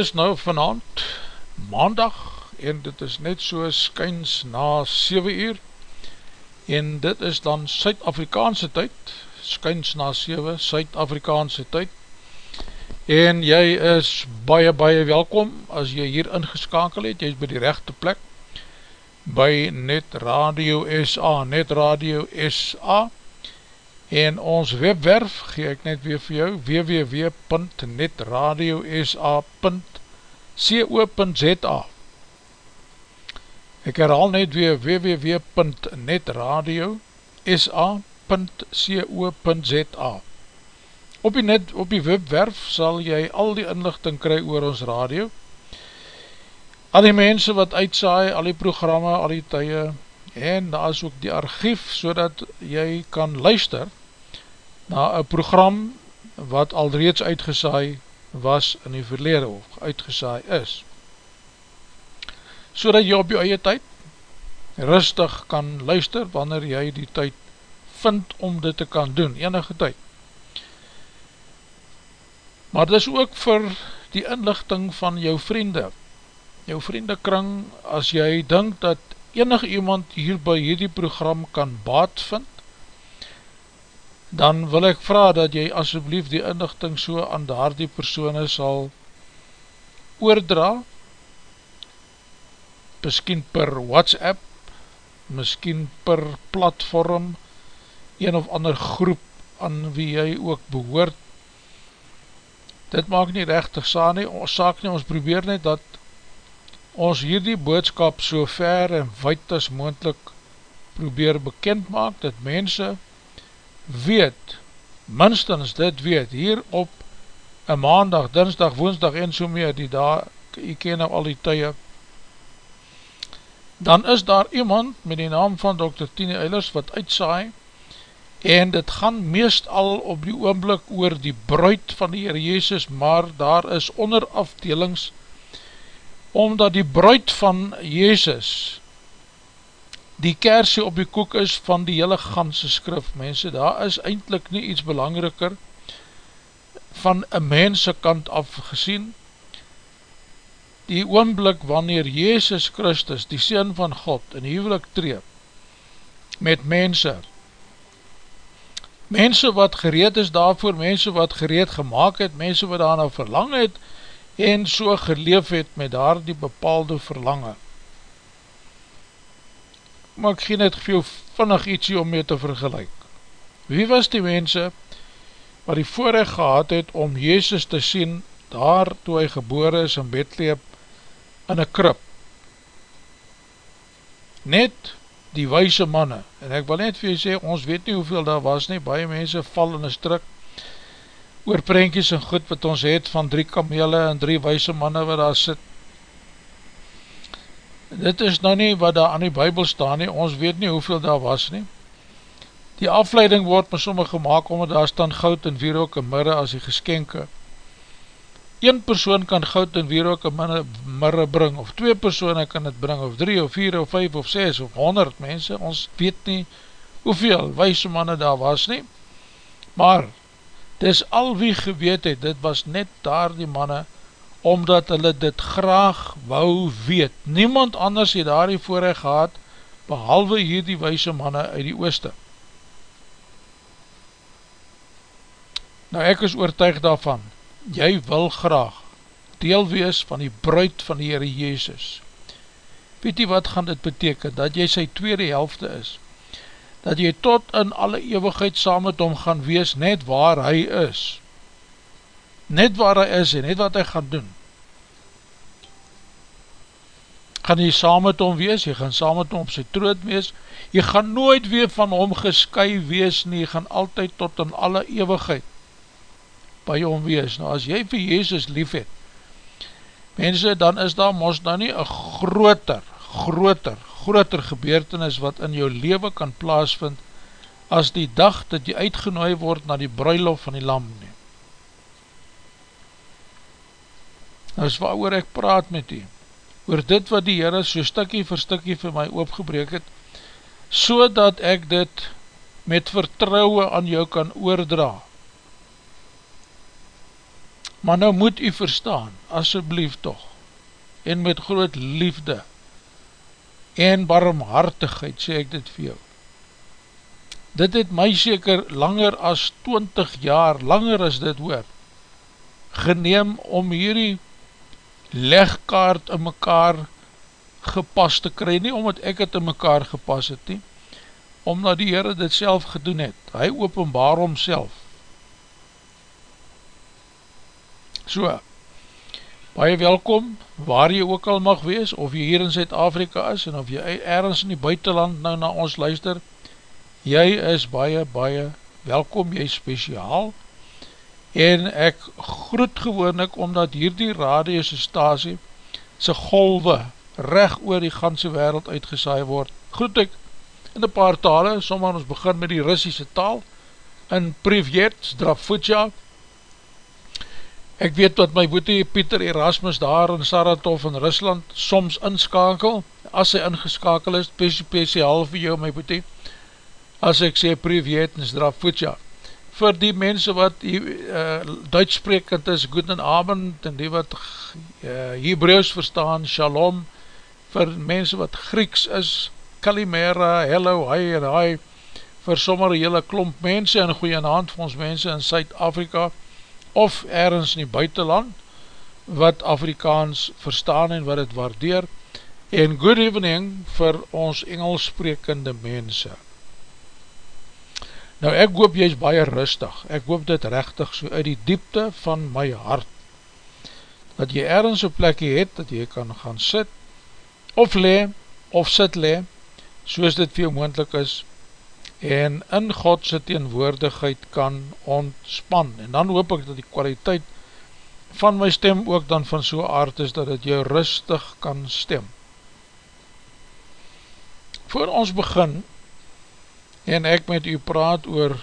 is nou vanavond maandag en dit is net so skyns na 7 uur en dit is dan Suid-Afrikaanse tyd, skyns na 7 Suid-Afrikaanse tyd en jy is baie baie welkom as jy hier ingeskakel het, jy is by die rechte plek by Net Radio SA, Net Radio SA en ons webwerf gee ek net weer vir jou www.netradiosa.co.za ek herhaal net weer www.netradiosa.co.za op die net op die webwerf sal jy al die inlichting kry oor ons radio. Al die mense wat uitsaai, al die programme, al die tye en daar is ook die archief so dat jy kan luister na een program wat al reeds uitgesaai was in die verlede of uitgesaai is. So dat jy op jou eie tyd rustig kan luister wanneer jy die tyd vind om dit te kan doen, enige tyd. Maar dit is ook vir die inlichting van jou vriende, jou vriendekring, as jy dink dat enig iemand hier by hierdie program kan baat vind, dan wil ek vraag dat jy asjeblief die inlichting so aan daar die persoene sal oordra, miskien per WhatsApp, miskien per platform, een of ander groep aan wie jy ook behoort. Dit maak nie rechtig saak nie, saak nie, ons probeer net dat ons hierdie boodskap so ver en wijd as moendlik probeer bekend maak, dat mense weet, minstens dit weet, hier op een maandag, dinsdag, woensdag en so meer, die daar, jy ken nou al die tyde, dan is daar iemand met die naam van Dr. Tine Eilers wat uitsaai, en dit gaan meest al op die oomblik oor die bruid van die Heer Jezus, maar daar is onderafdelings, omdat die bruid van Jezus die kersie op die koek is van die hele ganse skrif, mense, daar is eindelijk nie iets belangriker van een mense kant af gesien, die oomblik wanneer Jezus Christus, die Seen van God, in huwelik tree, met mense, mense wat gereed is daarvoor, mense wat gereed gemaakt het, mense wat daarna verlang het, en so geleef het met daar die bepaalde verlange. Maar ek gee net veel vinnig ietsie om mee te vergelijk. Wie was die mense wat die voorrecht gehad het om Jezus te sien daar toe hy gebore is in Bethlehem in een krip? Net die wijse manne, en ek wil net vir jy sê, ons weet nie hoeveel daar was nie, baie mense val in een strik, oor prentjies en goed wat ons het, van drie kamele en drie wijse manne wat daar sit. Dit is nou nie wat daar aan die bybel staan nie, ons weet nie hoeveel daar was nie. Die afleiding word met sommige gemaakt, omdat daar staan goud en wierook en mirre as die geskenke, een persoon kan goud en wierook en mirre bring, of twee persoon kan het bring, of drie, of vier, of vijf, of ses, of honderd mense, ons weet nie hoeveel wijse manne daar was nie, maar, dis al wie geweet het, dit was net daar die manne, omdat hulle dit graag wou weet, niemand anders het daar die voorrecht gehad, behalwe hier die wijse manne uit die ooste. Nou ek is oortuig daarvan, jy wil graag deel wees van die bruid van die Heere Jezus. Weet jy wat gaan dit beteken? Dat jy sy tweede helfte is. Dat jy tot in alle eeuwigheid saam met hom gaan wees net waar hy is. Net waar hy is en net wat hy gaan doen. Gaan jy saam met hom wees, jy gaan saam met hom op sy troot wees, jy gaan nooit weer van hom gesky wees nie, jy gaan altyd tot in alle eeuwigheid by hom wees. Nou as jy vir Jezus lief het, mense, dan is daar mos nou nie een groter, groter, groter gebeurtenis wat in jou leven kan plaasvind as die dag dat jy uitgenooi word na die bruilof van die lam neem. Nou is waar ek praat met u, oor dit wat die Heere so stikkie vir stikkie vir my oopgebreek het, so dat ek dit met vertrouwe aan jou kan oordra, Maar nou moet u verstaan, asjeblief toch, en met groot liefde en barmhartigheid, sê ek dit vir jou. Dit het my seker langer as 20 jaar, langer as dit hoor, geneem om hierdie legkaart in mekaar gepas te kry, nie omdat ek het in mekaar gepas het nie, omdat die Heere dit self gedoen het. Hy openbaar homself. So, baie welkom, waar jy ook al mag wees, of jy hier in Zuid-Afrika is, en of jy ergens in die buitenland nou na ons luister, jy is baie, baie welkom, jy speciaal, en ek groet gewoon ek, omdat hier die radiose stasie, sy golwe, recht oor die ganse wereld uitgesaai word, groet ek in die paar tale, sommer ons begin met die Russische taal, in Privet, Strafutja, Ek weet wat my boete Pieter Erasmus daar in Saratov in Rusland soms inskakel, as hy ingeskakel is, speciaal vir jou my boete, as ek sê privet en strafvoetja. Vir die mense wat uh, Duits sprekend is, guten abend, en die wat uh, Hebrews verstaan, shalom, vir mense wat Grieks is, kalimera, hello, hi en hi, vir sommer hele klomp mense en goeie naand vir ons mense in Suid-Afrika, of ergens in die buitenland wat Afrikaans verstaan en wat het waardeer en good evening vir ons Engels sprekende mense nou ek hoop jy is baie rustig ek hoop dit rechtig so uit die diepte van my hart dat jy ergens een plekje het dat jy kan gaan sit of le of sit le soos dit veel moendlik is en in Godse teenwoordigheid kan ontspan. En dan hoop ek dat die kwaliteit van my stem ook dan van so aard is, dat het jou rustig kan stem. Voor ons begin, en ek met u praat oor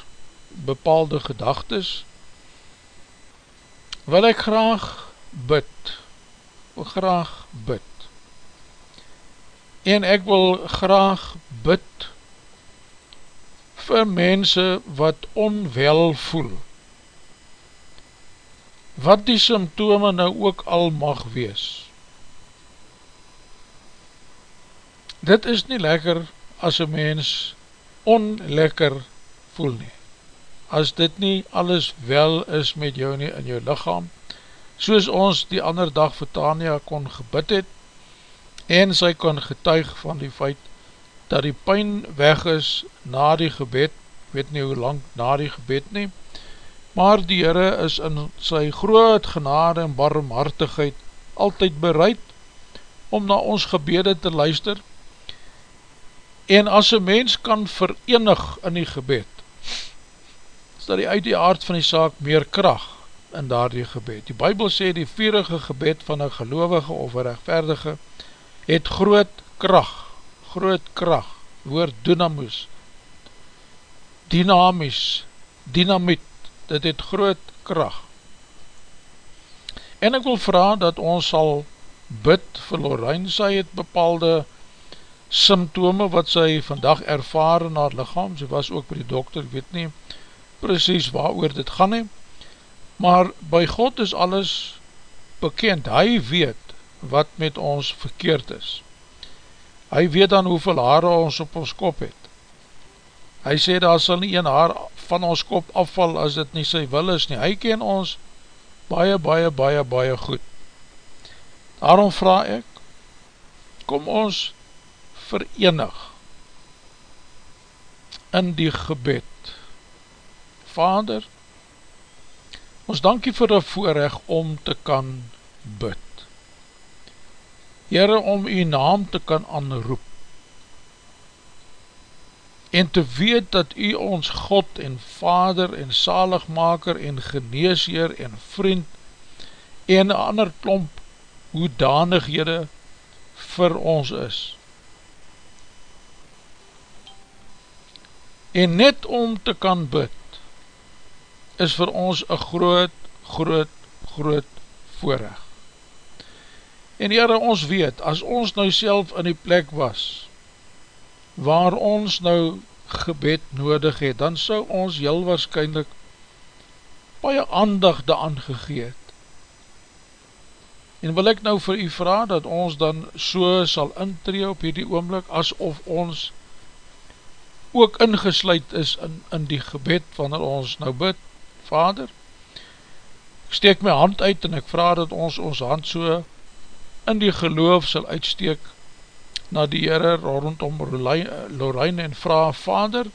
bepaalde gedagtes, wil ek graag bid, wil graag bid, en ek wil graag bid vir mense wat onwel voel, wat die symptome nou ook al mag wees. Dit is nie lekker as een mens onlekker voel nie. As dit nie alles wel is met jou nie in jou lichaam, soos ons die ander dag vir Tania kon gebid het, en sy kon getuig van die feit, dat die pijn weg is na die gebed, weet nie hoe lang na die gebed nie, maar die Heere is in sy groot genade en barmhartigheid altyd bereid om na ons gebede te luister en as een mens kan verenig in die gebed is dat die uit die aard van die saak meer kracht in daar die gebed. Die Bijbel sê die vierige gebed van een gelovige of een rechtverdige het groot kracht, groot kracht, woord dynamus, dynamis, dynamiet, dit het groot kracht. En ek wil vraag dat ons sal bid vir Lorraine, sy het bepaalde symptome wat sy vandag ervaar in haar lichaam, sy was ook by die dokter, ek weet nie precies waar oor dit gaan nie, maar by God is alles bekend, hy weet wat met ons verkeerd is. Hy weet dan hoeveel haare ons op ons kop het. Hy sê daar sal nie een haar van ons kop afval as dit nie sy wil is nie. Hy ken ons baie, baie, baie, baie goed. Daarom vraag ek, kom ons verenig in die gebed. Vader, ons dankie vir die voorrecht om te kan bid. Heere, om u naam te kan anroep, en te weet dat u ons God en Vader en Zaligmaker en Geneesheer en Vriend en ander klomp hoedanighede vir ons is. En net om te kan bid, is vir ons een groot, groot, groot voorrecht. En Heere, ons weet, as ons nou self in die plek was, waar ons nou gebed nodig het, dan sou ons heel waarschijnlijk baie aandag daan gegeet. En wil ek nou vir u vraag, dat ons dan so sal intree op hierdie oomlik, asof ons ook ingesluid is in, in die gebed, wanneer ons nou bid, Vader, ek steek my hand uit en ek vraag dat ons ons hand so in die geloof sal uitsteek, na die Heere rondom Lorraine en vraag, Vader,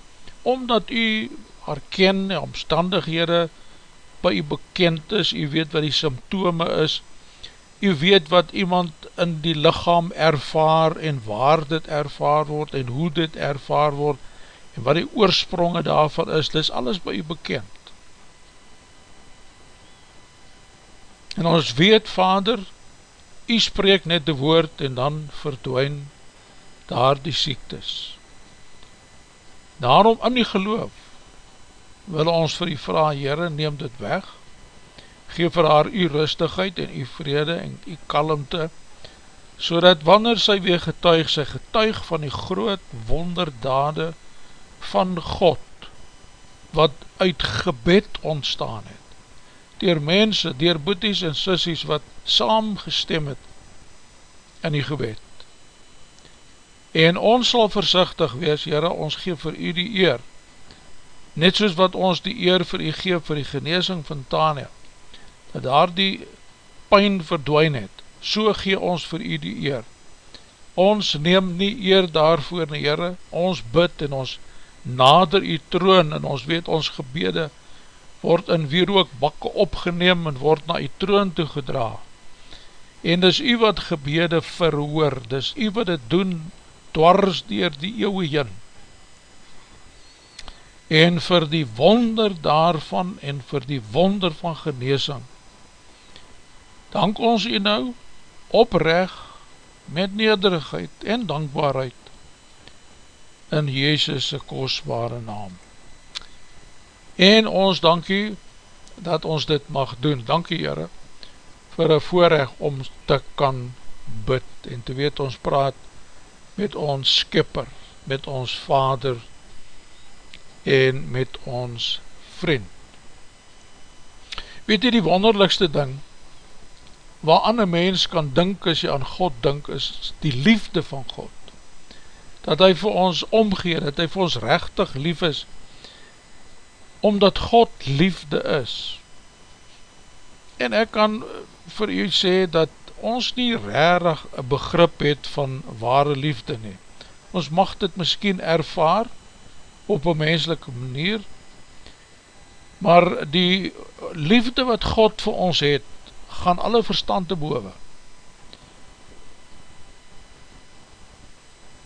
omdat u herken die omstandighede by u bekend is, u weet wat die symptome is, u weet wat iemand in die lichaam ervaar en waar dit ervaar word en hoe dit ervaar word en wat die oorspronge daarvan is, dit is alles by u bekend. En ons weet, Vader, u spreek net die woord en dan verdwijn daar die siektes. Daarom in die geloof wil ons vir die vraag, Heere, neem dit weg, geef vir haar u rustigheid en u vrede en u kalmte, so dat wanneer sy weer getuig, sy getuig van die groot wonderdade van God, wat uit gebed ontstaan het, dier mense, dier boeties en sissies, wat saam gestem het in die gebed. En ons sal versichtig wees, Heere, ons geef vir u die eer, net soos wat ons die eer vir u geef vir die geneesing van Tania, dat daar die pijn verdwijn het, so gee ons vir u die eer. Ons neem nie eer daarvoor Heere, ons bid en ons nader u troon en ons weet ons gebede word in weer ook bakke opgeneem en word na u troon toe gedra. En dis u wat gebede verhoor, dis u wat het doen dwars dier die eeuwe heen. en vir die wonder daarvan en vir die wonder van geneesing. Dank ons u nou oprecht met nederigheid en dankbaarheid in Jezus' kostbare naam. En ons dankie dat ons dit mag doen. Dankie Heere vir een voorrecht om te kan bid en te weet ons praat met ons skipper, met ons vader en met ons vriend. Weet jy die wonderlikste ding waar ander mens kan dink as jy aan God dink is die liefde van God. Dat hy vir ons omgee, dat hy vir ons rechtig lief is omdat God liefde is. En ek kan vir u sê dat ons nie rarig een begrip het van ware liefde nie. Ons mag dit miskien ervaar op een menselike manier, maar die liefde wat God vir ons het, gaan alle verstand te boven.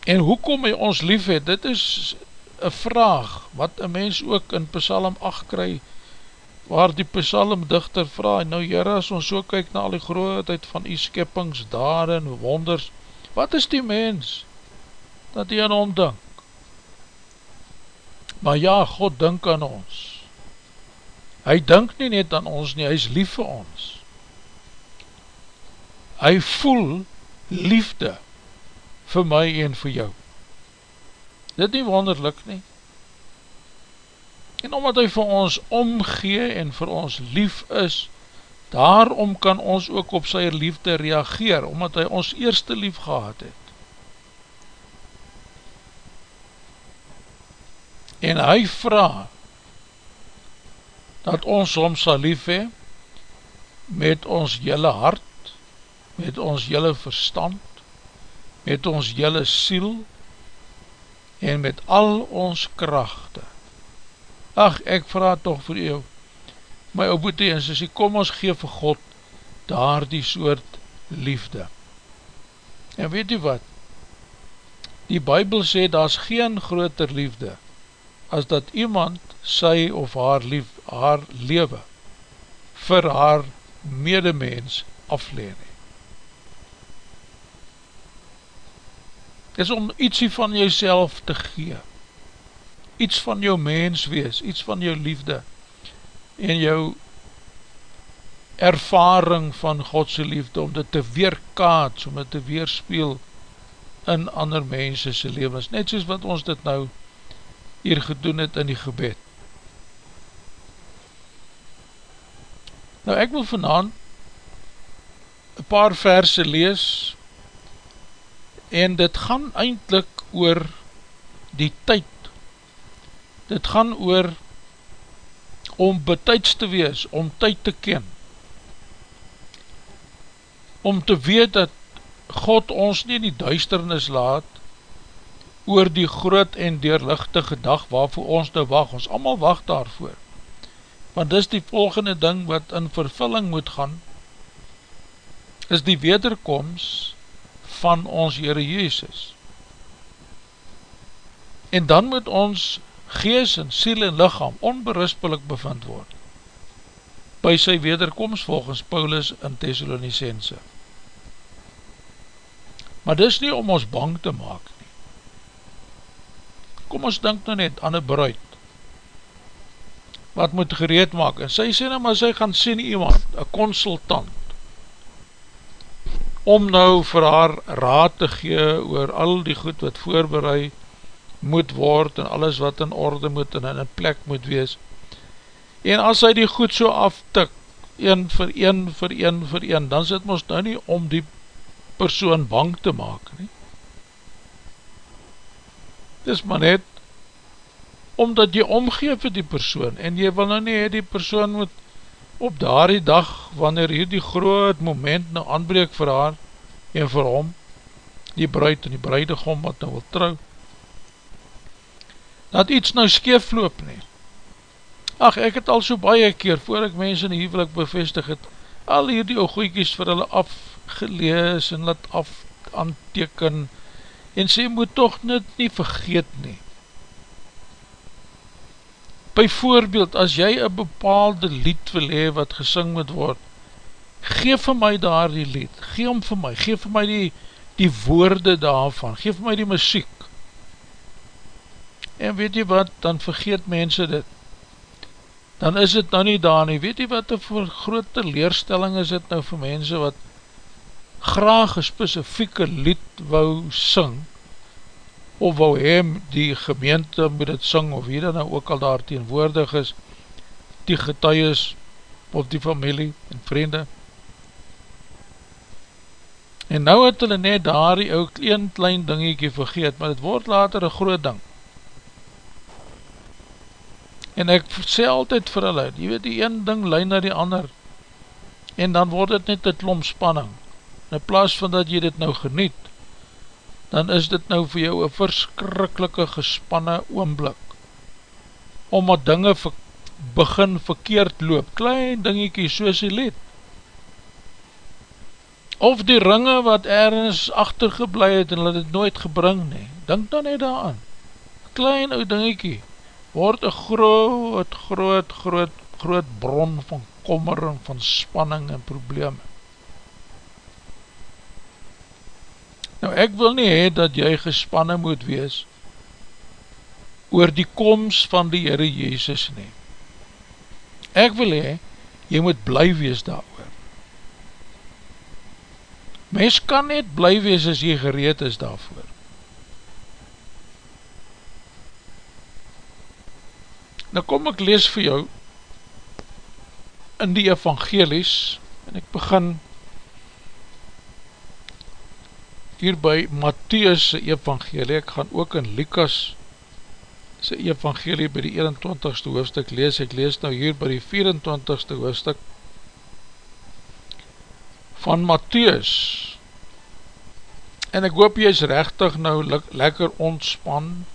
En hoekom hy ons lief het, dit is een vraag wat een mens ook in Psalm 8 kry, waar die psalmdichter vraag, nou jyre as ons so kyk na al die grootheid van die skippings, dade en wonders, wat is die mens, dat hy aan hom dink? Maar ja, God dink aan ons. Hy dink nie net aan ons nie, hy is lief vir ons. Hy voel liefde vir my en vir jou. Dit nie wonderlik nie en omdat hy vir ons omgee en vir ons lief is, daarom kan ons ook op sy liefde reageer, omdat hy ons eerste lief gehad het. En hy vraag, dat ons soms sal lief hee, met ons jylle hart, met ons jylle verstand, met ons jylle siel, en met al ons krachte. Ach, ek vraag toch vir jou, my ou boete en sê, kom ons geef vir God daar die soort liefde. En weet u wat? Die Bijbel sê, daar is geen groter liefde, as dat iemand sy of haar lief, haar lewe, vir haar medemens afleen. Is om ietsie van jyself te gee, iets van jou mens wees, iets van jou liefde en jou ervaring van Godse liefde om dit te weerkaats, om dit te weerspeel in ander mensese levens, net soos wat ons dit nou hier gedoen het in die gebed. Nou ek wil vanavond een paar verse lees en dit gaan eindelijk oor die tyd. Dit gaan oor om betijds te wees, om tyd te ken, om te weet dat God ons nie die duisternis laat, oor die groot en deurlichtige dag waarvoor ons nou wacht, ons allemaal wacht daarvoor, want dis die volgende ding wat in vervulling moet gaan, is die wederkomst van ons Heere Jezus. En dan moet ons gees en siel en lichaam onberispelik bevind word by sy wederkomst volgens Paulus in Thessalonicense. Maar dis nie om ons bang te maak nie. Kom ons denk nou net aan een bruid wat moet gereed maak en sy sê nou maar sy gaan sien iemand, een consultant om nou vir haar raad te gee oor al die goed wat voorbereid moet word en alles wat in orde moet en in een plek moet wees. En as hy die goed so aftik, een vir een vir een vir een, dan sit ons nou nie om die persoon bang te maak nie. Dis maar net omdat jy omgeef vir die persoon en jy wil nou nie die persoon moet op daardie dag, wanneer hier die groot moment nou aanbreek vir haar en vir hom, die bruid en die bruidegom wat nou wil trouw, dat iets nou skeef loop nie. Ach, ek het al so baie keer, voor ek mense in die huwelik bevestig het, al hier die ooghoekies vir hulle afgelees en laat af aanteken, en sê, moet toch net nie vergeet nie. By voorbeeld, as jy een bepaalde lied wil hee wat gesing moet word, geef vir my daar die lied, geef hom vir my, geef vir my die, die woorde daarvan, geef vir my die muziek. En weet jy wat, dan vergeet mense dit. Dan is het nou nie daar nie. Weet jy wat, een grote leerstelling is het nou vir mense wat graag een specifieke lied wou sing, of wou hem die gemeente moet het sing, of wie dan nou ook al daar teenwoordig is, die getuies, of die familie en vriende. En nou het hulle net daar die ou klein klein dingiekie vergeet, maar het word later een groot ding. En ek sê altyd vir hulle, jy weet die een ding lei na die ander, en dan word het net een klomp spanning. In plaas van dat jy dit nou geniet, dan is dit nou vir jou een verskrikkelike gespanne oomblik. Omdat dinge ver, begin verkeerd loop, klein dingiekie soos die lied. Of die ringe wat ergens achtergeblij het en hulle dit nooit gebring nie. Denk dan net daaraan. Klein ou dingiekie word een groot, groot, groot, groot bron van kommer en van spanning en probleme. Nou ek wil nie hee dat jy gespanne moet wees oor die komst van die Heere Jezus nie. Ek wil hee, jy moet bly wees daar oor. Mens kan net bly wees as jy gereed is daarvoor. Nou kom ek lees vir jou in die evangelies en ek begin hier by Matthäus evangelie, ek gaan ook in Likas sy evangelie by die 21ste hoofdstuk lees, ek lees nou hier by die 24ste hoofdstuk van Matthäus en ek hoop jy is rechtig nou lekker ontspan.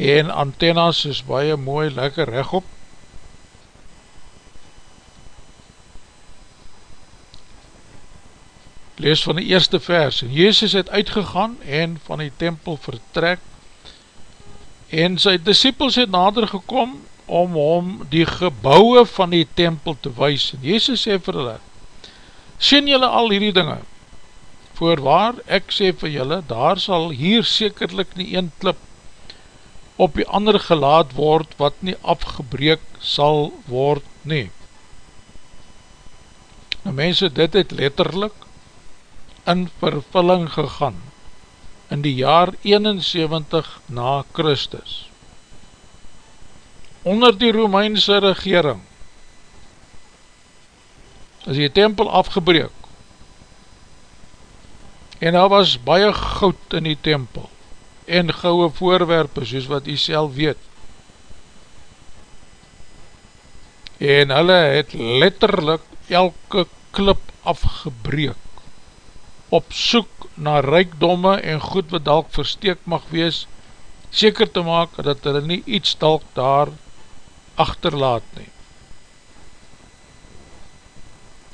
En antennas is baie mooi lekker recht lees van die eerste vers, en Jezus het uitgegaan en van die tempel vertrek, en sy disciples het nader gekom om om die gebouwe van die tempel te wees, en Jezus sê vir hulle, sien julle al hierdie dinge, voorwaar ek sê vir julle, daar sal hier sekerlik nie een klip op die ander gelaat word, wat nie afgebreek sal word nie. Nou mense, dit het letterlik in vervulling gegaan in die jaar 71 na Christus. Onder die Romeinse regering is die tempel afgebreek en daar was baie goud in die tempel en gouwe voorwerpe soos wat jy self weet en hulle het letterlik elke klip afgebreek op soek na rijkdomme en goed wat dalk versteek mag wees, seker te maak dat hulle nie iets dalk daar achterlaat nie.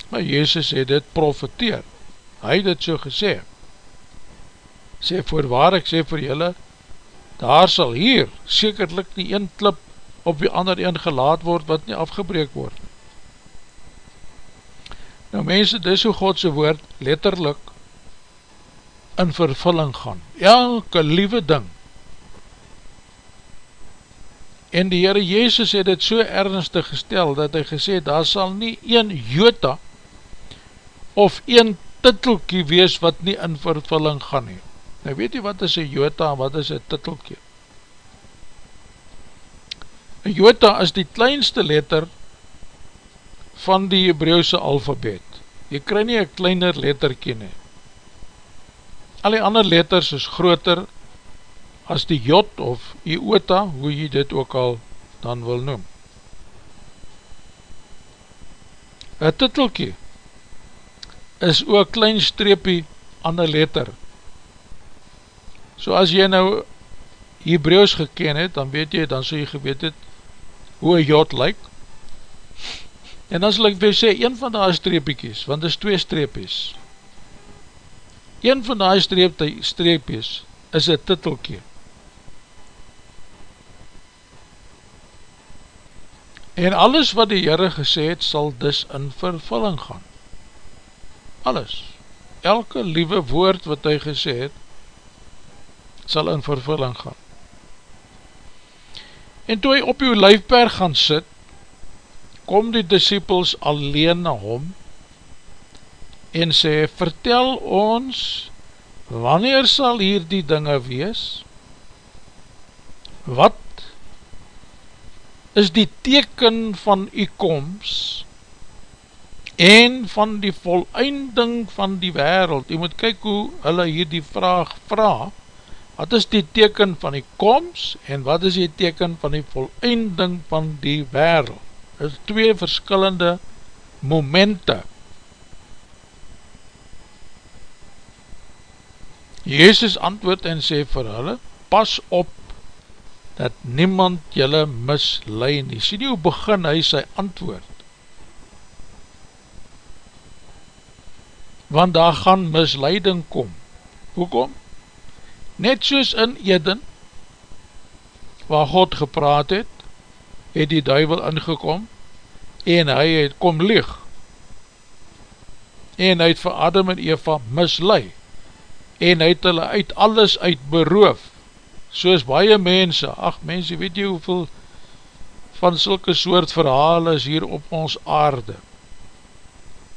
Maar Jezus het dit profeteer, hy het dit so gesê, sê voorwaar ek sê vir julle, daar sal hier sekerlik nie een klip op die ander een gelaat word wat nie afgebreek word. Nou mense, dis hoe Godse woord letterlik in vervulling gaan. Elke liewe ding. En die Heere Jezus het het so ernstig gestel, dat hy gesê, daar sal nie een jota of een titelkie wees wat nie in vervulling gaan nie. Nou weet jy wat is een jota en wat is een titelkie? Een jota is die kleinste letter van die Hebreeuwse alfabet. Jy krij nie een kleiner letterkie nie. Al die ander letters is groter as die J of Iota, hoe jy dit ook al dan wil noem. Een titelkie is ook klein streepie aan die letter. So as jy nou Hebreeuws geken het, dan weet jy, dan so jy geweet het hoe een J lyk. En dan sal ek weer sê, een van die streepiekies, want dit is twee streepies, Een van die streep, streepjes is een titelkie. En alles wat die Heere gesê het, sal dus in vervulling gaan. Alles. Elke liewe woord wat hy gesê het, sal in vervulling gaan. En toe hy op uw lijfberg gaan sit, kom die disciples alleen na hom en sê, vertel ons, wanneer sal hier die dinge wees? Wat is die teken van u komst en van die voleinding van die wereld? U moet kyk hoe hulle hier die vraag vraag, wat is die teken van die komst en wat is die teken van die voleinding van die wereld? Dit is twee verskillende momente. Jezus antwoord en sê vir hulle, pas op dat niemand julle mislui nie. Sien hoe begin hy sy antwoord. Want daar gaan misleiding kom. Hoekom? Net soos in Eden, waar God gepraat het, het die duivel ingekom, en hy het kom lieg, en hy het vir Adam en Eva mislui, en hy het hulle uit alles uit beroof, soos baie mense, ach mense, weet jy hoeveel van sulke soort verhaal is hier op ons aarde.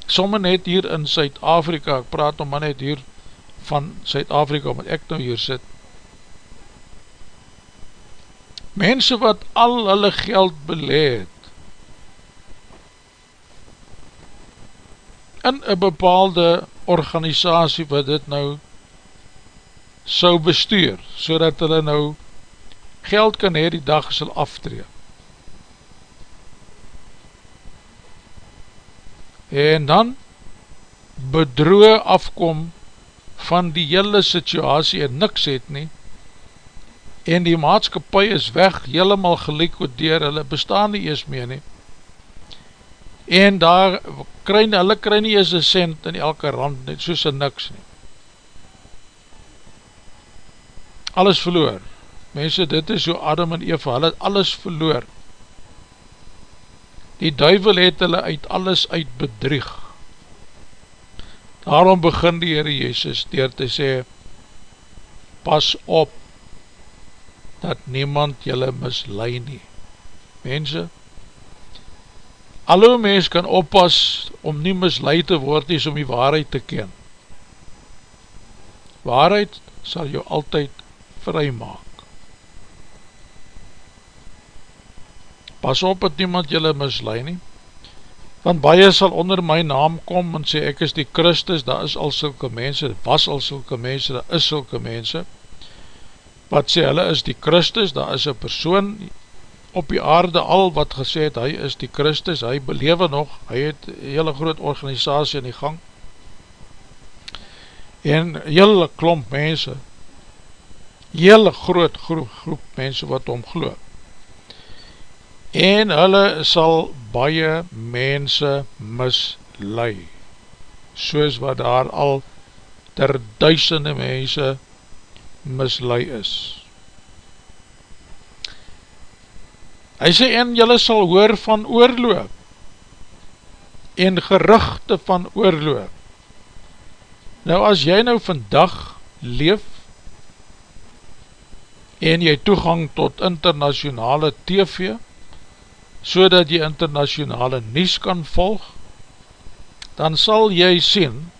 Somme net hier in Suid-Afrika, ek praat om maar net hier van Suid-Afrika, omdat ek nou hier sit. Mense wat al hulle geld beleid, in een bepaalde organisatie wat dit nou sou bestuur, so dat hulle nou geld kan hee die dag sal aftree. En dan bedroe afkom van die hele situasie en niks het nie, en die maatskapie is weg, helemaal geliekodeer, hulle bestaan nie ees meer nie, en daar kry, hulle kry nie ees een cent in elke rand, net soos een niks nie. Alles verloor. Mense, dit is so Adam en Eva, hulle het alles verloor. Die duivel het hulle uit alles uit bedrieg. Daarom begin die Heere Jezus dier te sê, pas op, dat niemand julle mislui nie. Mense, alle mens kan oppas om nie mislui te word nie, om die waarheid te ken. Waarheid sal jou altyd vry maak. Pas op dat niemand jylle mislui nie, want baie sal onder my naam kom en sê ek is die Christus, daar is al sylke mense, was al sylke mense, daar is sylke mense, wat sê hulle is die Christus, daar is een persoon op die aarde al wat gesê het, hy is die Christus, hy belewe nog, hy het hele groot organisatie in die gang, en hele klomp mense, hele groot groep, groep mense wat omglo. En hulle sal baie mense mislui, soos wat daar al ter duisende mense mislui is. Hy sê, en julle sal hoor van oorloop, en geruchte van oorloop. Nou as jy nou vandag leef, en jy toegang tot internationale TV, so dat jy internationale nies kan volg, dan sal jy sien,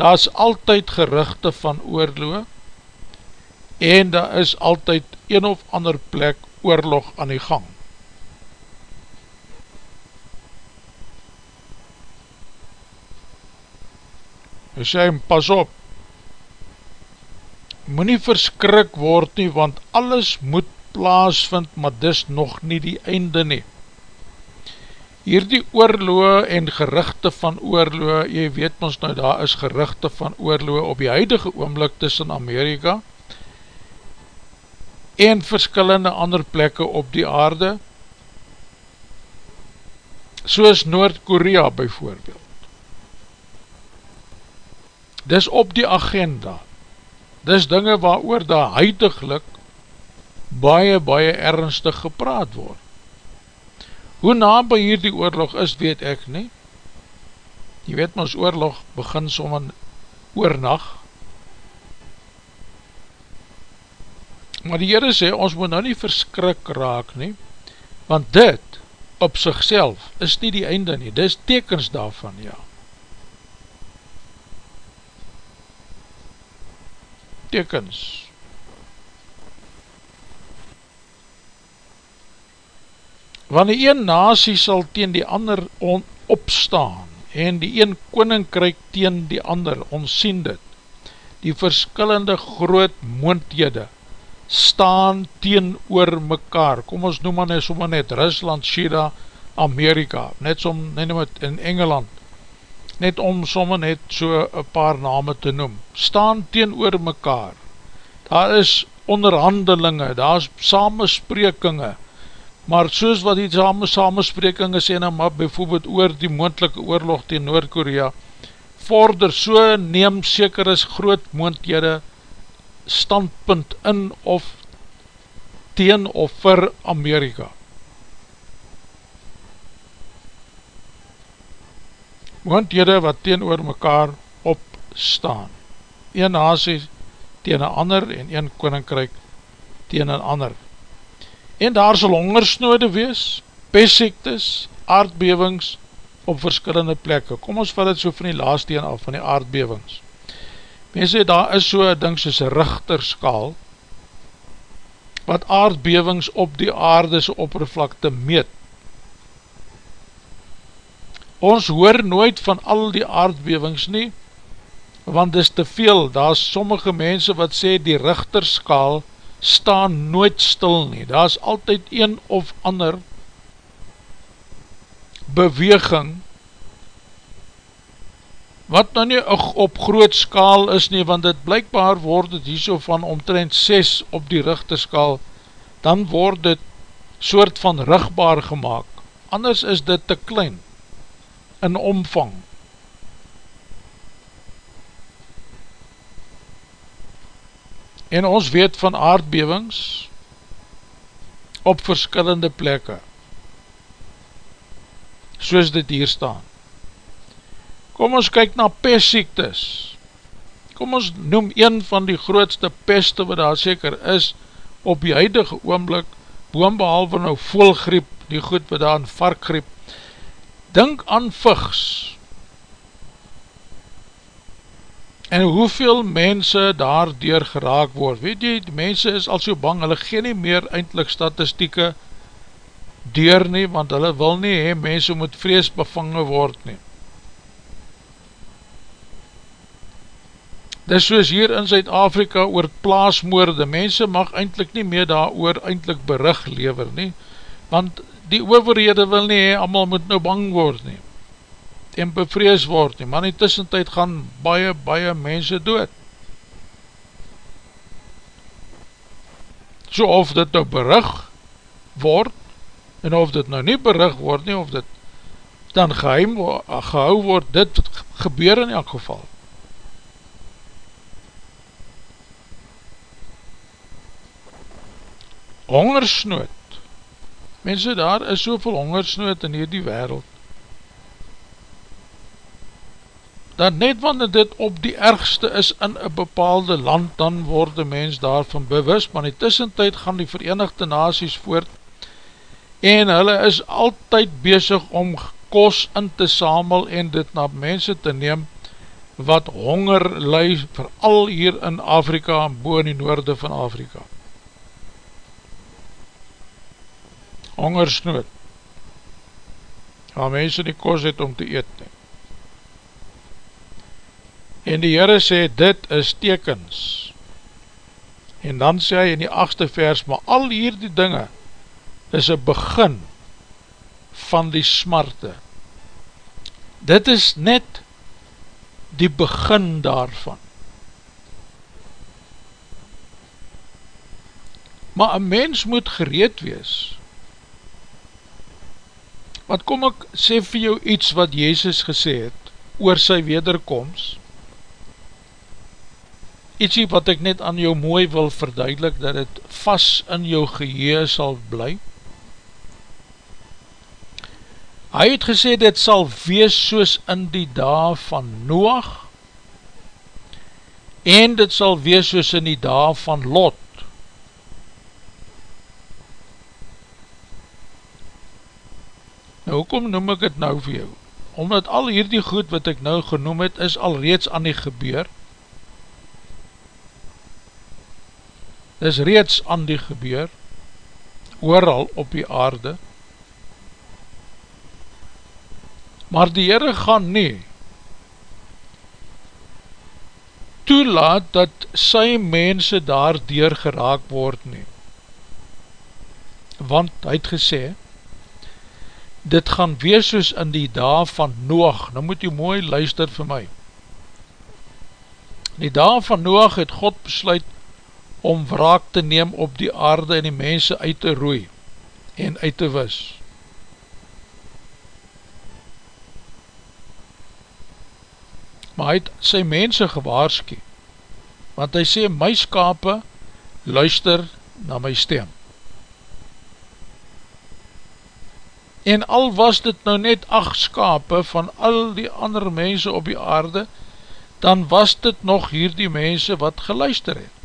daar is altyd gerichte van oorlog, en daar is altyd een of ander plek oorlog aan die gang. Hy sê, pas op, moet nie verskrik word nie, want alles moet plaas vind, maar dis nog nie die einde nie. Hier die oorloe en gerichte van oorloe, jy weet ons nou, daar is gerichte van oorloe op die huidige oomblik tussen Amerika en verskillende ander plekke op die aarde, soos Noord-Korea bijvoorbeeld. Dis op die agenda, dis dinge waar oor daar huidiglik baie, baie ernstig gepraat word. Hoe na by hierdie oorlog is, weet ek nie. Jy weet, ons oorlog begin som in oornag. Maar die Heere sê, ons moet nou nie verskrik raak nie, want dit op sigself is nie die einde nie, dit is tekens daarvan, ja. Tekens. Want die een nasie sal teen die ander opstaan, en die een koninkryk teen die ander, ons sien dit, die verskillende groot moonthede, staan teen oor mekaar, kom ons noem maar net, sommer net Rusland, China, Amerika, net som, net met in Engeland, net om sommer net so een paar name te noem, staan teen oor mekaar, daar is onderhandelinge, daar is samensprekinge, maar soos wat die samen samensprekinge sê, nou maar bijvoorbeeld oor die moendelike oorlog teen Noord-Korea, vorder so neem seker is groot moendhede, standpunt in of teen of vir Amerika. Moondhede wat teen oor mekaar opstaan. Een nasie teen een ander en een koninkryk teen een ander. En daar sal hongersnoode wees, pestsiektes, aardbevings op verskillende plekke. Kom ons vat het so van die laatste een af, van die aardbevings. Mense, daar is so een ding soos een richterskaal, wat aardbevings op die aardese oppervlakte meet. Ons hoor nooit van al die aardbevings nie, want dis te veel, daar is sommige mense wat sê die richterskaal staan nooit stil nie, daar is altyd een of ander beweging wat nou nie op groot skaal is nie, want het blijkbaar word het hier so van omtrent 6 op die richterskaal, dan word het soort van rugbaar gemaakt, anders is dit te klein, in omvang. En ons weet van aardbevings, op verskillende plekke, soos dit hier staan. Kom ons kyk na pestsiektes. Kom ons noem een van die grootste peste wat daar seker is op die huidige oomblik, boonbehalve nou voelgriep, die goed wat daar in varkgriep. Dink aan vigs. En hoeveel mense daar deur geraak word. Weet jy, die mense is al so bang, hulle gee nie meer eindelijk statistieke deur nie, want hulle wil nie, he, mense moet vrees bevangen word nie. Dis soos hier in Zuid-Afrika oor plaasmoorde, mense mag eindelijk nie meer daar oor eindelijk berig lever nie, want die overhede wil nie, he, allemaal moet nou bang word nie, en bevrees word nie, maar in die tussentijd gaan baie, baie mense dood. So of dit nou berig word, en of dit nou nie berig word nie, of dit dan geheim gehou word, dit gebeur in elk geval. hongersnood. Mense, daar is soveel hongersnood in hierdie wereld, dat net wanneer dit op die ergste is in een bepaalde land, dan word die mens daarvan bewus, maar in die tussentijd gaan die Verenigde Naties voort, en hulle is altyd bezig om kos in te samel en dit na mense te neem, wat honger lei, vooral hier in Afrika en boe in die noorde van Afrika. Hongersnood waar mense nie kos het om te eet nie. En die Heere sê, dit is tekens. En dan sê hy in die achtste vers, maar al hierdie dinge is een begin van die smarte. Dit is net die begin daarvan. Maar een mens moet gereed wees, Want kom ek sê vir jou iets wat Jezus gesê het oor sy wederkomst. Ietsie wat ek net aan jou mooi wil verduidelik, dat het vast in jou gehee sal bly. Hy het gesê dit sal wees soos in die dag van Noach en dit sal wees soos in die dag van Lot. Nou, hoekom noem ek het nou vir jou? Omdat al hierdie goed wat ek nou genoem het, is al reeds aan die gebeur. Is reeds aan die gebeur, ooral op die aarde, maar die Heere gaan nie toelaat dat sy mense daar geraak word nie. Want hy het gesê, dit gaan wees soos in die dag van Noach, nou moet jy mooi luister vir my. Die dag van Noach het God besluit om wraak te neem op die aarde en die mense uit te roei en uit te wis. maar hy het sy mense gewaarski, want hy sê, my skape luister na my stem. En al was dit nou net acht skape van al die ander mense op die aarde, dan was dit nog hier die mense wat geluister het.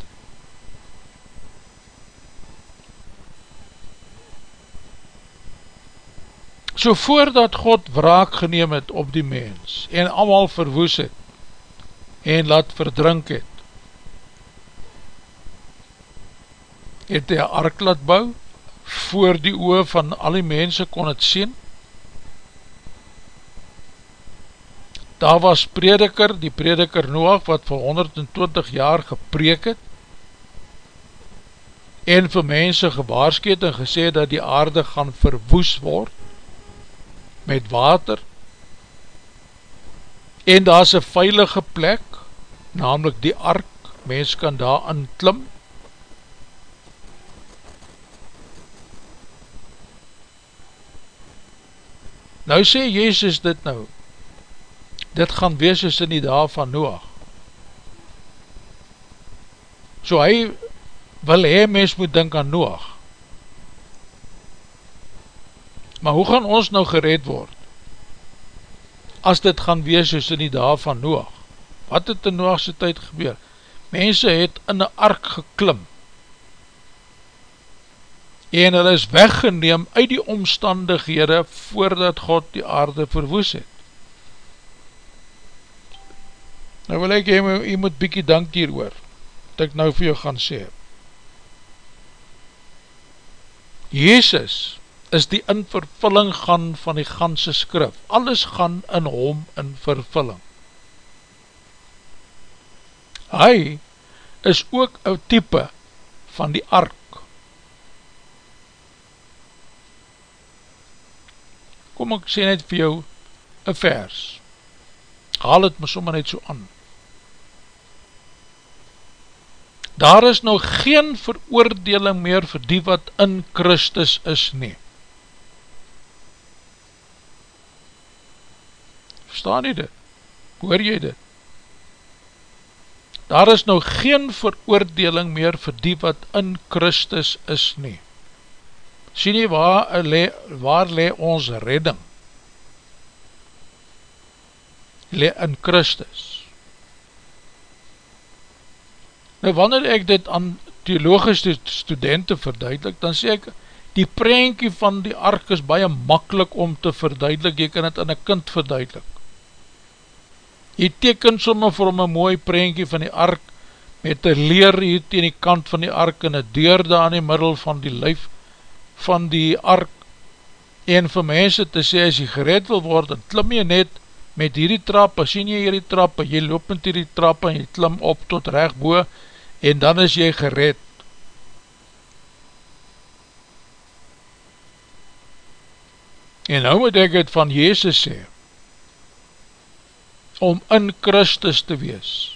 So voordat God wraak geneem het op die mens en allemaal verwoes het, en laat verdrink het. Het hy ark laat bou, voor die oor van al die mense kon het sien. Daar was prediker, die prediker Noach, wat vir 120 jaar gepreek het, en vir mense gewaarskeet en gesê dat die aarde gaan verwoes word, met water, en daar is een veilige plek, namelijk die ark, mens kan daar aan Nou sê Jezus dit nou, dit gaan wees as in die dag van Noach. So hy wil hy mens moet denk aan Noach. Maar hoe gaan ons nou gered word? As dit gaan wees as in die dag van Noach. Wat het in Noachse tyd gebeur? Mense het in een ark geklim en hulle is weggeneem uit die omstandighede voordat God die aarde verwoes het. Nou wil ek, jy, jy moet bykie dank hier oor, wat ek nou vir jou gaan sê. Jezus is die in vervulling gaan van die ganse skrif. Alles gaan in hom in vervulling hy is ook een type van die ark. Kom ek sê net vir jou een vers. Haal het my sommer net so aan. Daar is nou geen veroordeling meer vir die wat in Christus is nie. Verstaan jy dit? Hoor jy dit? daar is nou geen veroordeling meer vir die wat in Christus is nie. Sien nie waar le, waar le ons redding? Le in Christus. Nou wanneer ek dit aan theologische studenten verduidelik, dan sê ek, die prentjie van die ark is baie makkelijk om te verduidelik, jy kan het aan een kind verduidelik. Hy teken sommer vir hom een mooi prentje van die ark met een leer hier teen die kant van die ark en een deur daar in die middel van die lijf van die ark en vir mense te sê as jy gered wil word, dan klim jy net met hierdie trap, as sien jy hierdie trap, jy loop met hierdie trap en jy klim op tot recht boe en dan is jy gered. En nou moet ek het van Jezus sê, om in Christus te wees.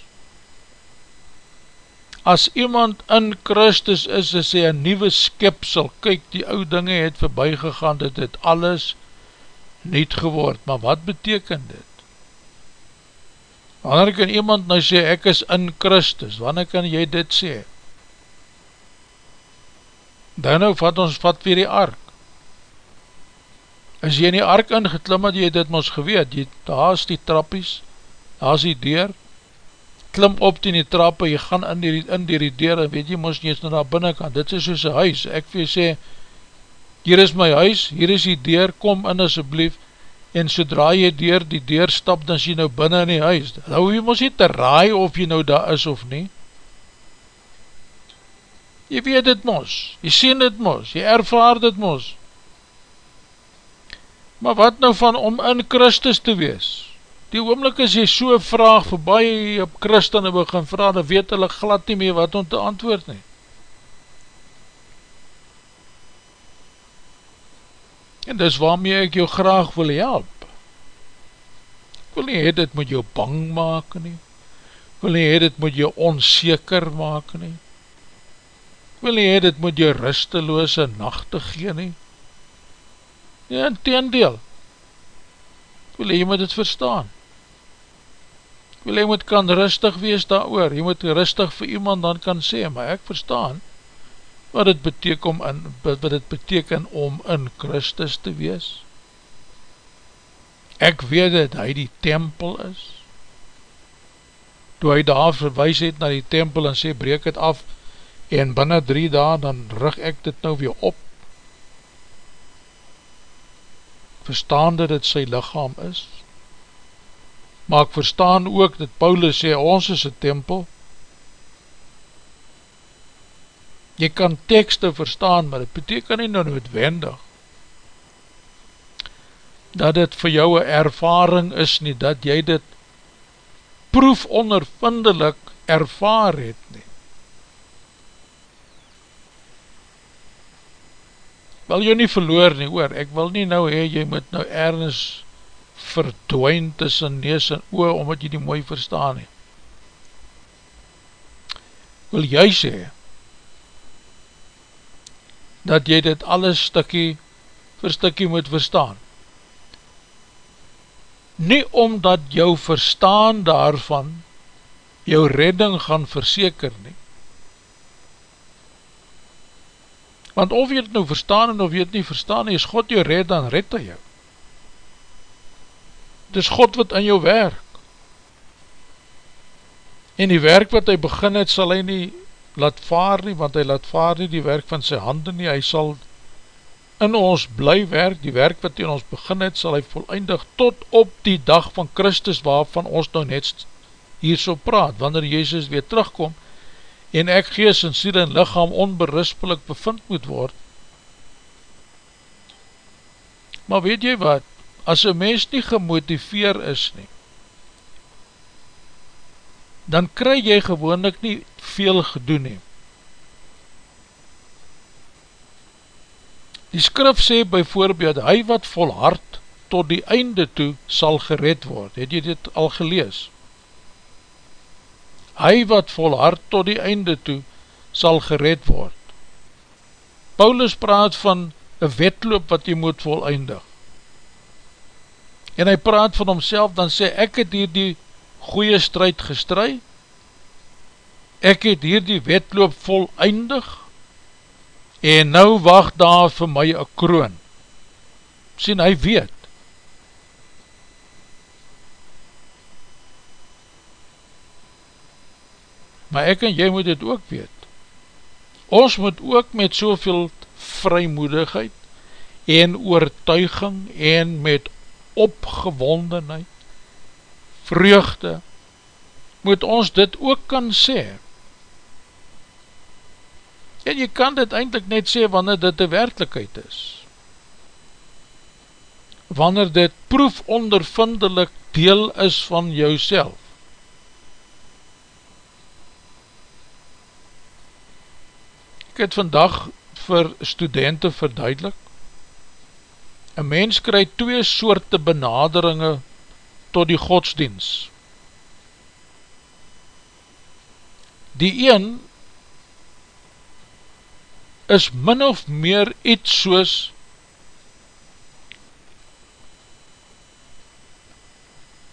As iemand in Christus is, is hy een nieuwe skipsel, kyk die ou dinge het voorbij gegaan, dit het alles niet geword, maar wat beteken dit? Wanneer kan iemand nou sê, ek is in Christus, wanneer kan jy dit sê? Dan nou vat ons vat weer die ark. As jy in die ark ingeklim het, jy dit ons geweet, jy, daar is die trappies, daar is die deur, klim op die, die trappe, jy gaan in die, in die, die deur, en weet jy, ons nie eens na binnenkant, dit is soos een huis, ek vir sê, hier is my huis, hier is die deur, kom in asjeblief, en sodra jy deur die deur stap, dan is jy nou binnen in die huis, nou jy ons nie te raai of jy nou daar is of nie, jy weet dit mos, jy sien dit mos, jy ervaar dit mos, Maar wat nou van om in Christus te wees? Die oomlik is jy so vraag voorbij op Christen en begin vraag, dan weet hulle glad nie meer wat om te antwoord nie. En dis waarmee ek jou graag wil help. Ek wil nie het dit moet jou bang maak nie. Ek wil nie het dit moet jou onzeker maak nie. Ek wil nie het dit moet jou rusteloose nachte gee nie. Ja, in teendeel. Ek wil jy moet het verstaan. Ek wil jy moet kan rustig wees daar oor. Jy moet rustig vir iemand dan kan sê, maar ek verstaan wat het beteken om in, wat het beteken om in Christus te wees. Ek weet dat hy die tempel is. Toe hy daar verwijs het na die tempel en sê, breek het af, en binnen drie dagen, dan rug ek dit nou weer op, verstaan dat het sy lichaam is, maar ek verstaan ook dat Paulus sê, ons is een tempel, jy kan tekste verstaan, maar het beteken nie nou noodwendig, dat het vir jou een ervaring is nie, dat jy dit proef ondervindelik ervaar het nie. wil jy nie verloor nie, oor, ek wil nie nou hee, jy moet nou ergens verdwijn tussen nees en oor, omdat jy die mooi verstaan nie. Wil jy sê, dat jy dit alles stikkie vir stikkie moet verstaan. Nie omdat jou verstaan daarvan jou redding gaan verseker nie, Want of jy het nou verstaan en of jy het nie verstaan nie, is God jou red, dan red hy jou. Het is God wat in jou werk. En die werk wat hy begin het, sal hy nie laat vaar nie, want hy laat vaar nie die werk van sy handen nie, hy sal in ons bly werk, die werk wat in ons begin het, sal hy volleindig tot op die dag van Christus, waarvan ons nou net hier so praat, wanneer Jezus weer terugkom, en ek gees en siel en lichaam onberispelik bevind moet word. Maar weet jy wat, as een mens nie gemotiveer is nie, dan kry jy gewoonlik nie veel gedoen nie. Die skrif sê byvoorbeeld, hy wat volhard tot die einde toe sal gered word. Het jy dit al gelees? hy wat volhard tot die einde toe sal gered word. Paulus praat van een wetloop wat jy moet volleindig. En hy praat van homself, dan sê ek het hier die goeie strijd gestry, ek het hier die wetloop volleindig, en nou wacht daar vir my een kroon. Sien, hy weet, maar ek en jy moet dit ook weet. Ons moet ook met soveel vrymoedigheid en oortuiging en met opgewondenheid, vreugde, moet ons dit ook kan sê. En jy kan dit eindelijk net sê wanneer dit die werkelijkheid is. Wanneer dit proefondervindelik deel is van jou self. het vandag vir studenten verduidelik, een mens krij twee soorte benaderinge tot die godsdienst. Die een is min of meer iets soos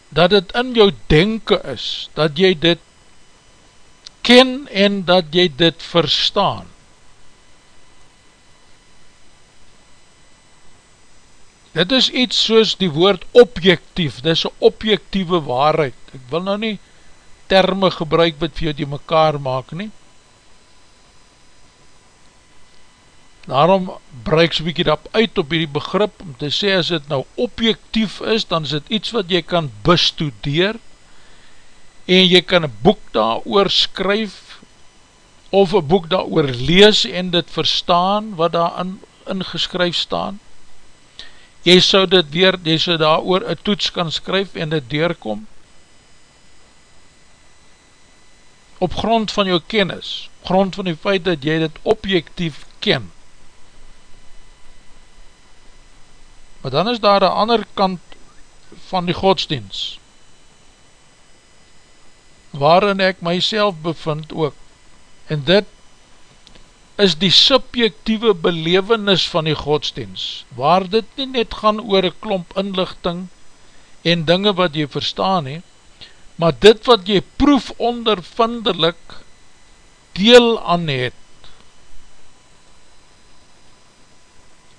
dat het in jou denken is, dat jy dit ken en dat jy dit verstaan. Dit is iets soos die woord objectief, dit is een objectieve waarheid. Ek wil nou nie termen gebruik wat vir jou die mekaar maak nie. Daarom breek so bykie dat uit op die begrip om te sê as het nou objectief is, dan is het iets wat jy kan bestudeer en jy kan een boek daar oor skryf of een boek daar oor lees en dit verstaan wat daar in, in geskryf staan jy sou dit weer, jy sou daar oor een toets kan skryf en dit deurkom. Op grond van jou kennis grond van die feit dat jy dit objectief ken. Maar dan is daar een ander kant van die godsdienst waarin ek myself bevind ook. En dit is die subjectieve belevenis van die godsdienst, waar dit nie net gaan oor een klomp inlichting en dinge wat jy verstaan he, maar dit wat jy proef ondervindelik deel aan het.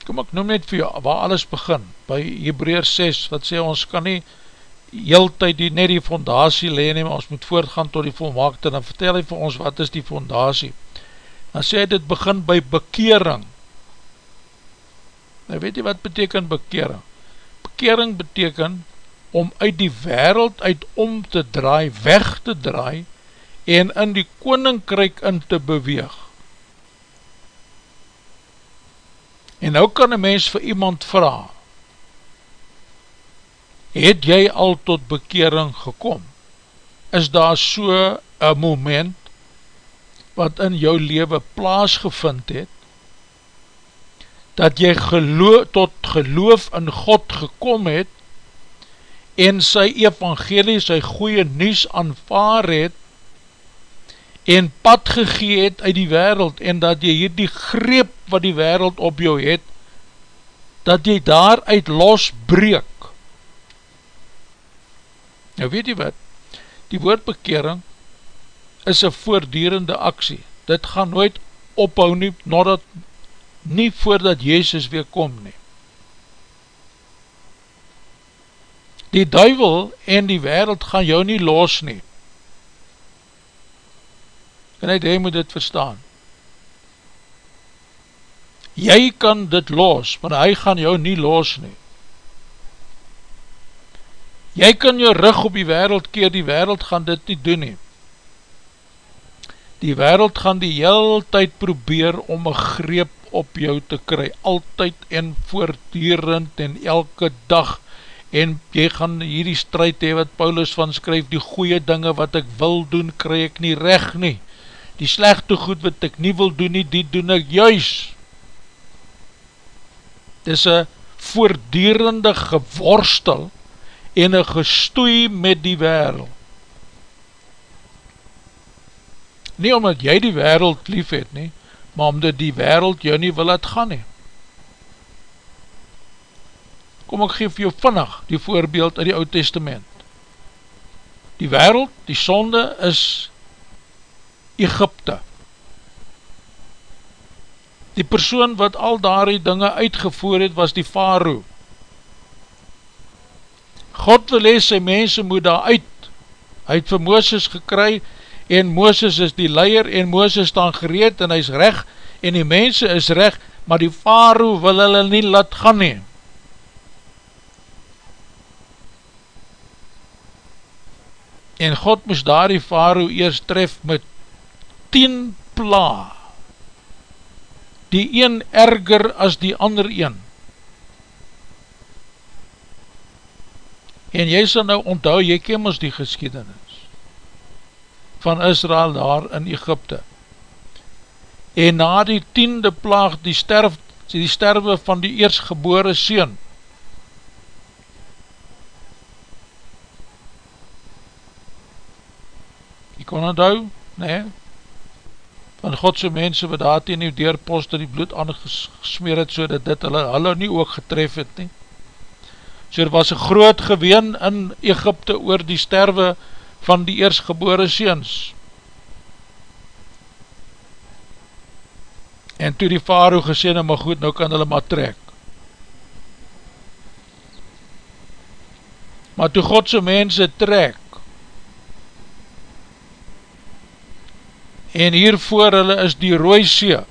Kom ek noem net vir jou, waar alles begin, by Hebreer 6, wat sê ons kan nie heel tyd die, net die fondatie leen, maar ons moet voortgaan tot die volmaakte, dan vertel hy vir ons wat is die fondatie. Dan sê hy dit begin by bekering. Nou weet jy wat beteken bekering? Bekering beteken om uit die wereld uit om te draai, weg te draai en in die koninkryk in te beweeg. En nou kan een mens vir iemand vraag, het jy al tot bekering gekom? Is daar so een moment wat in jou leven plaasgevind het, dat jy geloof, tot geloof in God gekom het, en sy evangelie, sy goeie nies aanvaar het, en pad gegee het uit die wereld, en dat jy hier die greep wat die wereld op jou het, dat jy daaruit losbreek, Nou weet jy wat, die woord bekering is een voordierende aksie. Dit gaan nooit ophou nie, nadat, nie voordat Jezus weer kom nie. Die duivel en die wereld gaan jou nie los nie. En hy moet dit verstaan. Jy kan dit los, maar hy gaan jou nie los nie. Jy kan jou rug op die wereld keer, die wereld gaan dit nie doen nie. Die wereld gaan die heel tyd probeer om een greep op jou te kry, altyd en voortdurend en elke dag, en jy gaan hierdie strijd hee wat Paulus van skryf, die goeie dinge wat ek wil doen, kry ek nie recht nie. Die slechte goed wat ek nie wil doen nie, die doen ek juis. Dit is een voortdurende geworstel, en een gestoei met die wereld. Nie omdat jy die wereld lief het nie, maar omdat die wereld jou nie wil het gaan nie. Kom ek geef jou vannig die voorbeeld uit die oud testament. Die wereld, die sonde is Egypte. Die persoon wat al daar die dinge uitgevoer het, was die Faroe. God wil hee sy mense moet daar uit, hy het vir Mooses gekry, en Mooses is die leier, en Mooses staan gereed, en hy is reg, en die mense is reg, maar die Faroe wil hulle nie laat gaan nie. En God moes daar die Faroe eerst tref met 10 pla, die een erger as die ander een, En jy sal nou onthou, jy ken ons die geschiedenis van Israel daar in Egypte. En na die tiende plaag, die, sterf, die sterwe van die eersgebore seun, jy kon onthou, nee, van Godse mense wat daar teen die deurposte die bloed aangesmeer het, so dat dit hulle, hulle nie ook getref het nie, So er was een groot geween in Egypte oor die sterwe van die eersgebore seens. En toe die faroe gesê, nou maar goed, nou kan hulle maar trek. maar toe Godse mense trek, en hier voor hulle is die rooisee,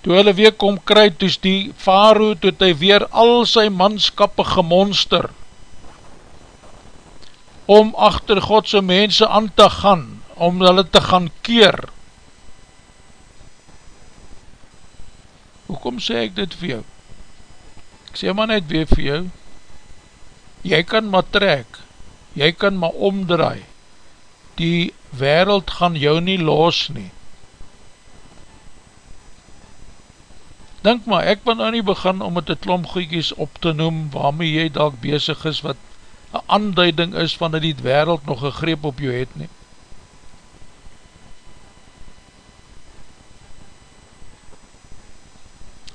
toe hulle weer kom kry, toes die Faroe, toe hy weer al sy manskappe gemonster, om achter Godse mense aan te gaan, om hulle te gaan keer. Hoekom sê ek dit vir jou? Ek sê maar net weer vir jou, jy kan maar trek, jy kan maar omdraai, die wereld gaan jou nie los nie, Dink maar, ek wil nou nie begin om met die klomgoekies op te noem waarmee jy dalk bezig is wat een aanduiding is van dat die wereld nog een greep op jou het nie.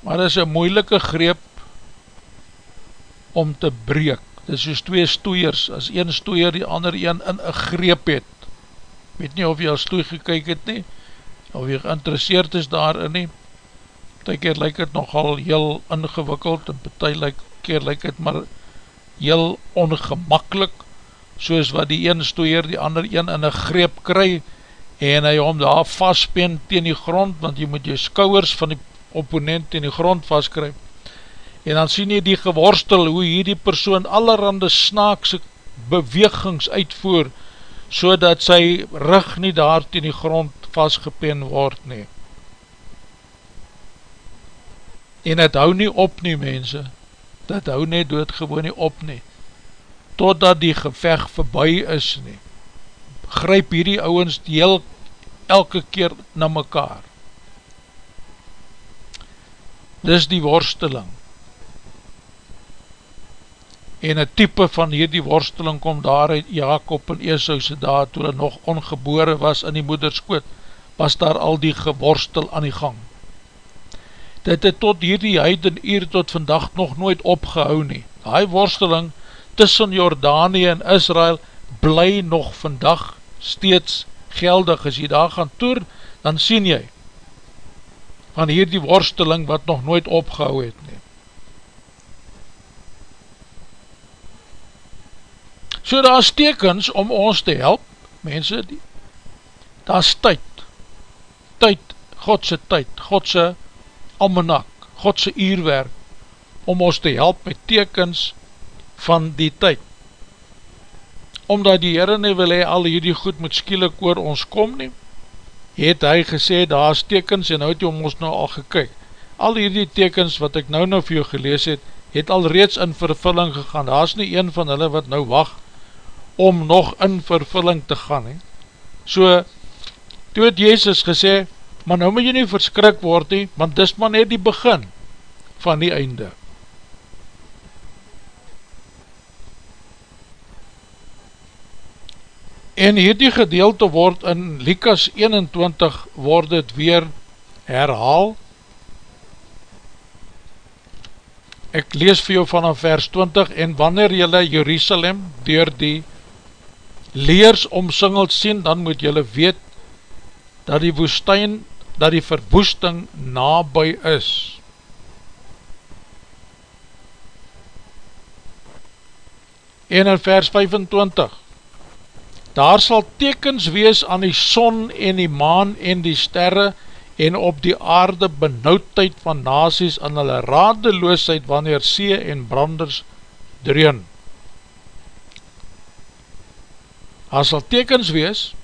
Maar dit is een moeilike greep om te breek. Dit is soos twee stoeiers, as een stoeier die ander een in een greep het. Weet nie of jy al stoei gekyk het nie, of jy geïnteresseerd is daarin nie, Partij keer lyk het nogal heel ingewikkeld en partij keer lyk het maar heel ongemakkelijk soos wat die een stoeer die ander een in een greep kry en hy om daar vastpeen teen die grond want jy moet jy skouwers van die opponent teen die grond vastkry en dan sien jy die geworstel hoe hier die persoon allerhande snaakse bewegings uitvoer so dat sy rug nie daar teen die grond vastgepeen word neem en het hou nie op nie mense, dit hou net doodgewoon nie op nie, totdat die geveg verby is nie, gryp hierdie ouwens die heel elke keer na mekaar. Dis die worsteling. En een type van hierdie worsteling kom daar uit Jacob en Esau's daad, toe hy nog ongebore was in die moederskoot, was daar al die geworstel aan die gang dit het tot hierdie heiden uur tot vandag nog nooit opgehou nie. Die worsteling tussen Jordanië en Israel bly nog vandag steeds geldig. As jy daar gaan toer, dan sien jy van hierdie worsteling wat nog nooit opgehou het nie. So daar is tekens om ons te help, mense, daar is tyd, tyd, Godse tyd, Godse tyd, almanak, Godse uurwerk, om ons te help met tekens van die tyd. Omdat die Heere nie wil hy al hierdie goed moet skielik oor ons kom nie, het hy gesê, daar is tekens en nou het hy om ons nou al gekyk. Al hierdie tekens wat ek nou nou vir jou gelees het, het al reeds in vervulling gegaan. Daar is nie een van hulle wat nou wacht om nog in vervulling te gaan. He. So, toe het Jezus gesê, maar nou moet jy nie verskrik word nie, want dis maar net die begin van die einde. En hierdie gedeelte word in Likas 21 word het weer herhaal. Ek lees vir jou vanaf vers 20 en wanneer jylle Jerusalem door die leers omsingeld sien, dan moet jylle weet dat die woestijn dat die verwoesting nabij is. En in vers 25 Daar sal tekens wees aan die son en die maan en die sterre en op die aarde benauwdheid van nasies aan hulle radeloosheid wanneer see en branders dreun. Daar sal tekens wees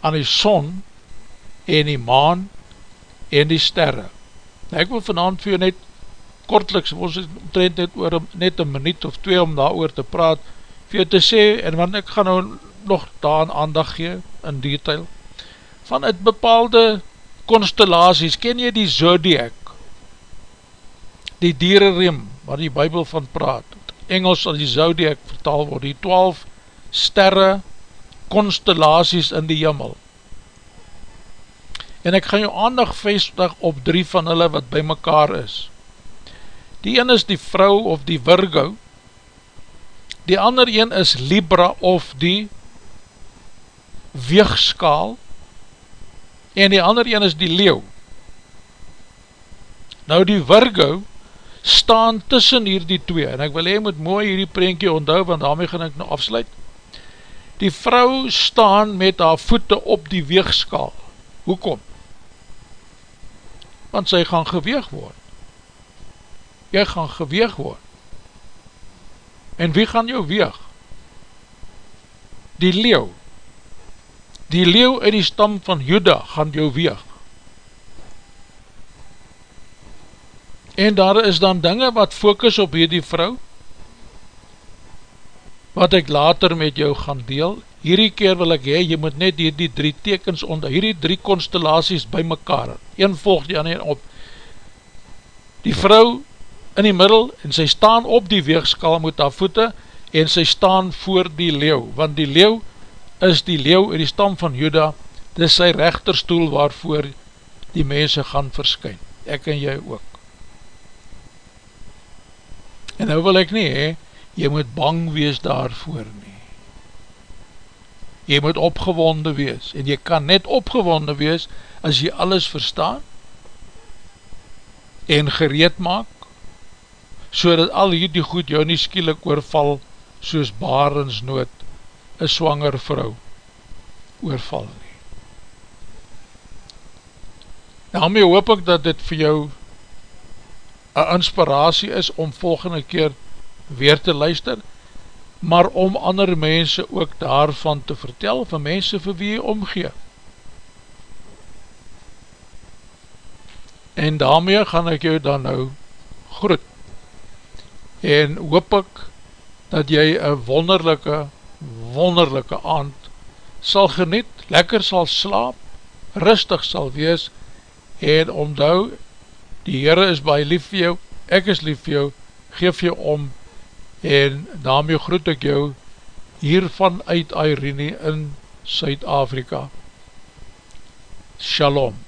aan die son en die maan en die sterre. Nou, ek wil vanavond vir jou net kortliks, ons het omtrent net oor net een minuut of twee om daar oor te praat, vir jou te sê, en want ek gaan nou nog daar aan aandag gee, in detail, van het bepaalde constellaties, ken jy die zodiac, die dierenriem, waar die bybel van praat, Engels as die zodiac vertaal word, die twaalf sterre constellaties in die jimmel, en ek gaan jou aandag vestig op drie van hulle wat by mekaar is. Die een is die vrou of die Virgo, die ander een is Libra of die weegskaal, en die ander een is die leeuw. Nou die Virgo, staan tussen hier die twee, en ek wil hy moet mooi hierdie prentje onthou, want daarmee gaan ek nou afsluit, die vrou staan met haar voete op die weegskaal, hoekom? Want sy gaan geweeg word, jy gaan geweeg word, en wie gaan jou weeg? Die leeuw, die leeuw uit die stam van Juda gaan jou weeg, En daar is dan dinge wat focus op hierdie vrou, wat ek later met jou gaan deel. Hierdie keer wil ek hee, jy moet net hierdie drie tekens onder, hierdie drie constellaties by mekaar, een volg die ander op. Die vrou in die middel, en sy staan op die weegskal met haar voete, en sy staan voor die leeuw, want die leeuw is die leeuw in die stam van Juda, dit is sy rechterstoel waarvoor die mense gaan verskyn, ek en jy ook. En nou wil ek nie, he, jy moet bang wees daarvoor nie. Jy moet opgewonde wees, en jy kan net opgewonde wees, as jy alles verstaan, en gereed maak, so dat al hierdie goed jou nie skielik oorval, soos barensnood, een swanger vrou, oorval nie. Daarmee hoop ek dat dit vir jou een inspiratie is om volgende keer weer te luister, maar om ander mense ook daarvan te vertel, van mense vir wie jy omgee. En daarmee gaan ek jou dan nou groet, en hoop ek dat jy een wonderlijke, wonderlijke aand sal geniet, lekker sal slaap, rustig sal wees, en omdou, die Heere is baie lief vir jou, ek is lief vir jou, geef jou om, en daarmee groet ek jou, hiervan uit Irene in Suid-Afrika. Shalom.